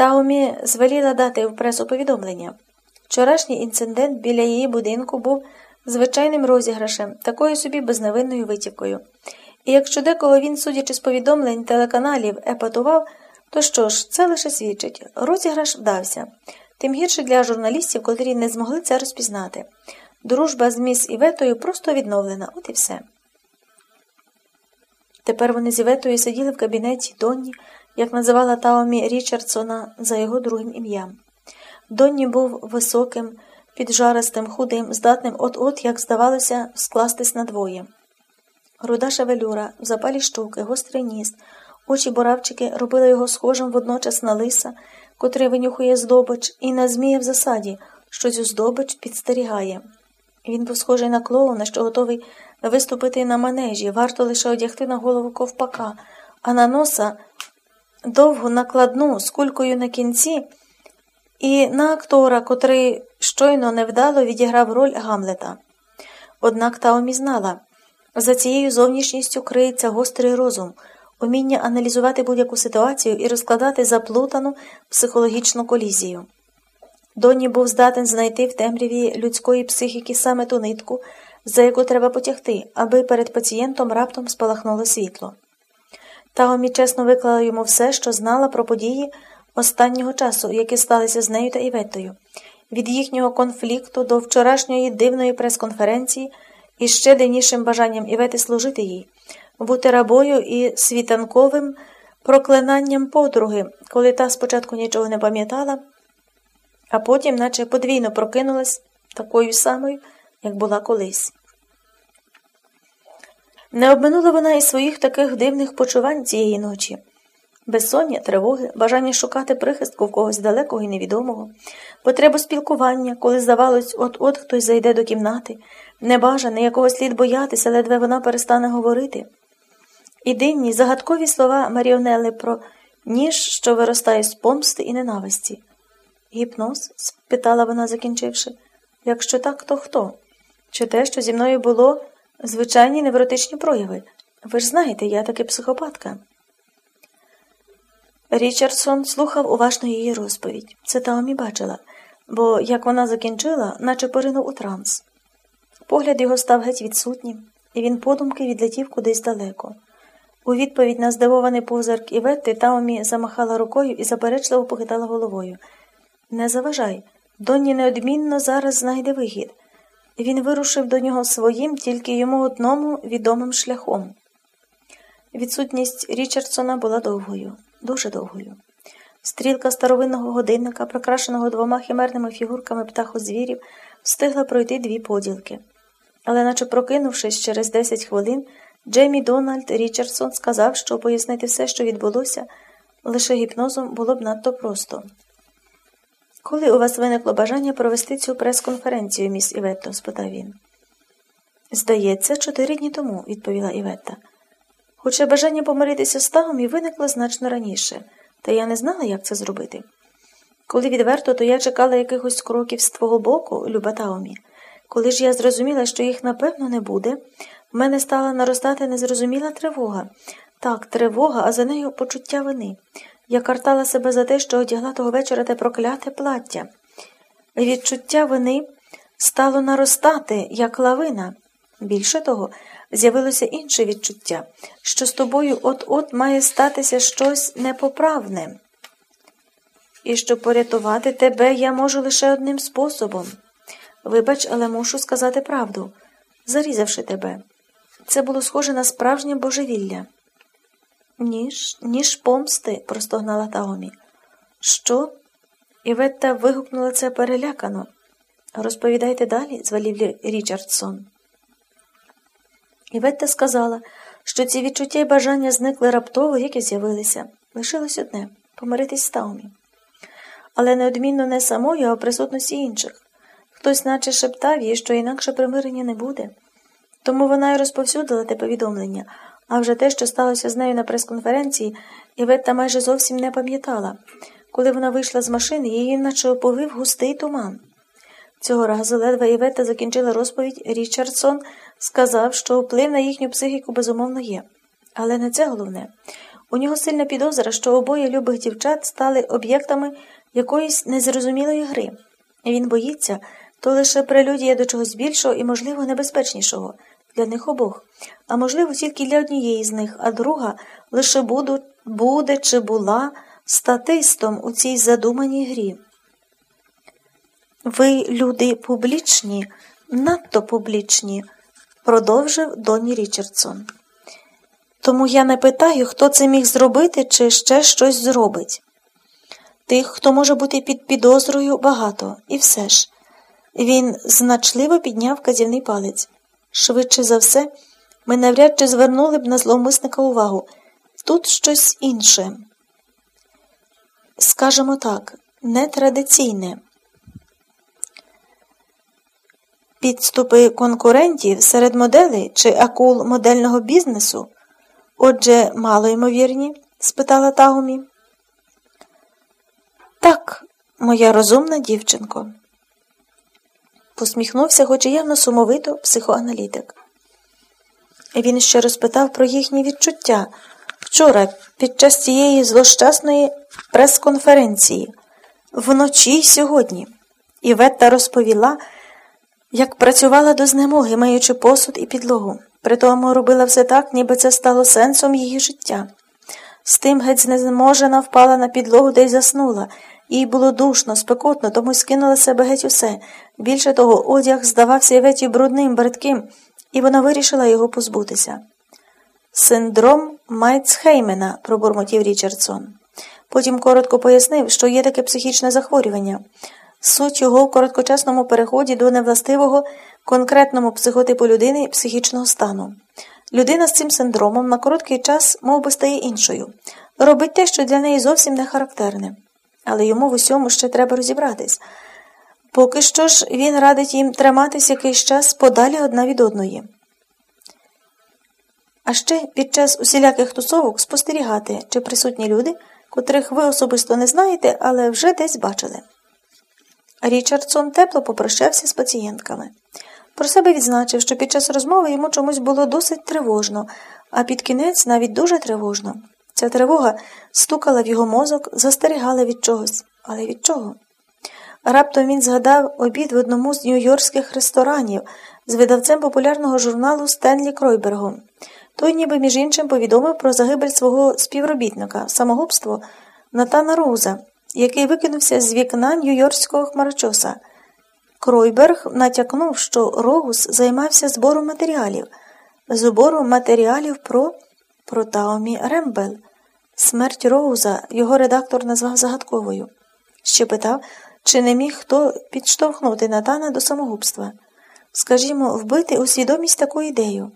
Таумі звеліла дати в пресу повідомлення. Вчорашній інцидент біля її будинку був звичайним розіграшем, такою собі безневинною витівкою. І якщо декого він, судячи з повідомлень телеканалів, епатував, то що ж, це лише свідчить. Розіграш вдався. Тим гірше для журналістів, котрі не змогли це розпізнати. Дружба з міс Іветою просто відновлена, от і все. Тепер вони з Іветою сиділи в кабінеті Донні, як називала Таомі Річардсона за його другим ім'ям. Донні був високим, піджаристим, худим, здатним от-от, як здавалося, скластись надвоє. Руда шевелюра, запалі щуки, гострий ніс, очі боравчики робили його схожим водночас на лиса, котрий винюхує здобич, і на змія в засаді, що цю здобич підстерігає. Він був схожий на клоуна, що готовий виступити на манежі, варто лише одягти на голову ковпака, а на носа довгу накладну з кулькою на кінці, і на актора, котрий щойно невдало відіграв роль Гамлета. Однак Таомі знала, за цією зовнішністю криється гострий розум, уміння аналізувати будь-яку ситуацію і розкладати заплутану психологічну колізію. Доні був здатен знайти в темряві людської психіки саме ту нитку, за яку треба потягти, аби перед пацієнтом раптом спалахнуло світло. Таомі чесно виклала йому все, що знала про події останнього часу, які сталися з нею та Іветтою, від їхнього конфлікту до вчорашньої дивної прес-конференції і ще дивнішим бажанням Івети служити їй, бути рабою і світанковим проклинанням подруги, коли та спочатку нічого не пам'ятала, а потім, наче подвійно прокинулась такою самою, як була колись. Не обминула вона і своїх таких дивних почувань цієї ночі. Безсоння, тривоги, бажання шукати прихистку в когось далекого і невідомого, потребу спілкування, коли, здавалось, от-от хтось зайде до кімнати, небажане, якого слід боятися, ледве вона перестане говорити. І дивні, загадкові слова Маріонели про ніж, що виростає з помсти і ненависті. Гіпноз? спитала вона, закінчивши. Якщо так, то хто? Чи те, що зі мною було звичайні невротичні прояви? Ви ж знаєте, я таки психопатка. Річардсон слухав уважно її розповідь. Це Таомі бачила, бо, як вона закінчила, наче поринув у транс. Погляд його став геть відсутнім, і він подумки відлетів кудись далеко. У відповідь на здивований позирк Іветти Таомі замахала рукою і заперечливо похитала головою. Не заважай, Донні неодмінно зараз знайде вихід. Він вирушив до нього своїм, тільки йому одному відомим шляхом. Відсутність Річардсона була довгою дуже довгою. Стрілка старовинного годинника, прикрашеного двома химерними фігурками птахозвірів, встигла пройти дві поділки. Але, наче прокинувшись через 10 хвилин, Джеймі Дональд Річардсон сказав, що пояснити все, що відбулося, лише гіпнозом було б надто просто. Коли у вас виникло бажання провести цю прес-конференцію, міс Іветто? спитав він. Здається, чотири дні тому, відповіла Іветта. Хоча бажання помиритися з Тагом і виникло значно раніше, та я не знала, як це зробити. Коли відверто, то я чекала якихось кроків з твого боку, люба Таомі. Коли ж я зрозуміла, що їх напевно не буде, в мене стала наростати незрозуміла тривога. Так, тривога, а за нею почуття вини. Я картала себе за те, що одягла того вечора те прокляте плаття. Відчуття вини стало наростати, як лавина. Більше того, з'явилося інше відчуття, що з тобою от-от має статися щось непоправне. І щоб порятувати тебе я можу лише одним способом. Вибач, але мушу сказати правду, зарізавши тебе. Це було схоже на справжнє божевілля. Ніж, ніж помсти, простогнала Таомі. Що? Іветта вигукнула це перелякано. Розповідайте далі, звалів Річардсон. Іветта сказала, що ці відчуття і бажання зникли раптово, як і з'явилися. Лишилось одне помиритись з Таумі. Але неодмінно не самою, а в присутності інших. Хтось наче шептав їй, що інакше примирення не буде. Тому вона й розповсюдила те повідомлення, а вже те, що сталося з нею на прес-конференції, Іветта майже зовсім не пам'ятала. Коли вона вийшла з машини, її наче оповив густий туман. Цього разу ледве Івета закінчила розповідь, Річардсон сказав, що вплив на їхню психіку безумовно є. Але не це головне. У нього сильна підозра, що обоє любих дівчат стали об'єктами якоїсь незрозумілої гри. Він боїться, то лише прелюдія до чогось більшого і, можливо, небезпечнішого для них обох, а можливо, тільки для однієї з них, а друга лише буду, буде чи була статистом у цій задуманій грі. Ви, люди публічні, надто публічні, продовжив Доні Річардсон. Тому я не питаю, хто це міг зробити чи ще щось зробить. Тих, хто може бути під підозрою, багато, і все ж. Він значливо підняв казівний палець. Швидше за все, ми навряд чи звернули б на зловмисника увагу. Тут щось інше. Скажемо так, нетрадиційне. Підступи конкурентів серед моделей чи акул модельного бізнесу. Отже, мало ймовірні? спитала Тагумі. Так, моя розумна дівчинко. Посміхнувся, хоч і явно сумовито, психоаналітик. Він ще розпитав про їхні відчуття вчора, під час цієї злощасної прес-конференції, вночі й сьогодні. Іветта розповіла, як працювала до знемоги, маючи посуд і підлогу. Притому робила все так, ніби це стало сенсом її життя. З тим геть знеможена впала на підлогу де й заснула. Їй було душно, спекотно, тому скинула себе геть усе. Більше того, одяг здавався Іветі брудним, бридким, і вона вирішила його позбутися. Синдром Майцхеймена, пробурмотів Річардсон. Потім коротко пояснив, що є таке психічне захворювання. Суть його в короткочасному переході до невластивого конкретному психотипу людини психічного стану. Людина з цим синдромом на короткий час мов би, стає іншою, робить те, що для неї зовсім не характерне. Але йому в усьому ще треба розібратись. Поки що ж він радить їм триматись якийсь час подалі одна від одної. А ще під час усіляких тусовок спостерігати, чи присутні люди, котрих ви особисто не знаєте, але вже десь бачили. Річардсон тепло попрощався з пацієнтками. Про себе відзначив, що під час розмови йому чомусь було досить тривожно, а під кінець навіть дуже тривожно. Ця тривога стукала в його мозок, застерігала від чогось. Але від чого? Раптом він згадав обід в одному з нью-йоркських ресторанів з видавцем популярного журналу Стенлі Кройбергом. Той, ніби між іншим, повідомив про загибель свого співробітника, самогубство Натана Роуза, який викинувся з вікна нью-йоркського хмарочоса. Кройберг натякнув, що Роуз займався збором матеріалів, збором матеріалів про про Таомі Рембел. Смерть Роуза його редактор назвав загадковою. Ще питав, чи не міг хто підштовхнути Натана до самогубства. Скажімо, вбити у свідомість таку ідею.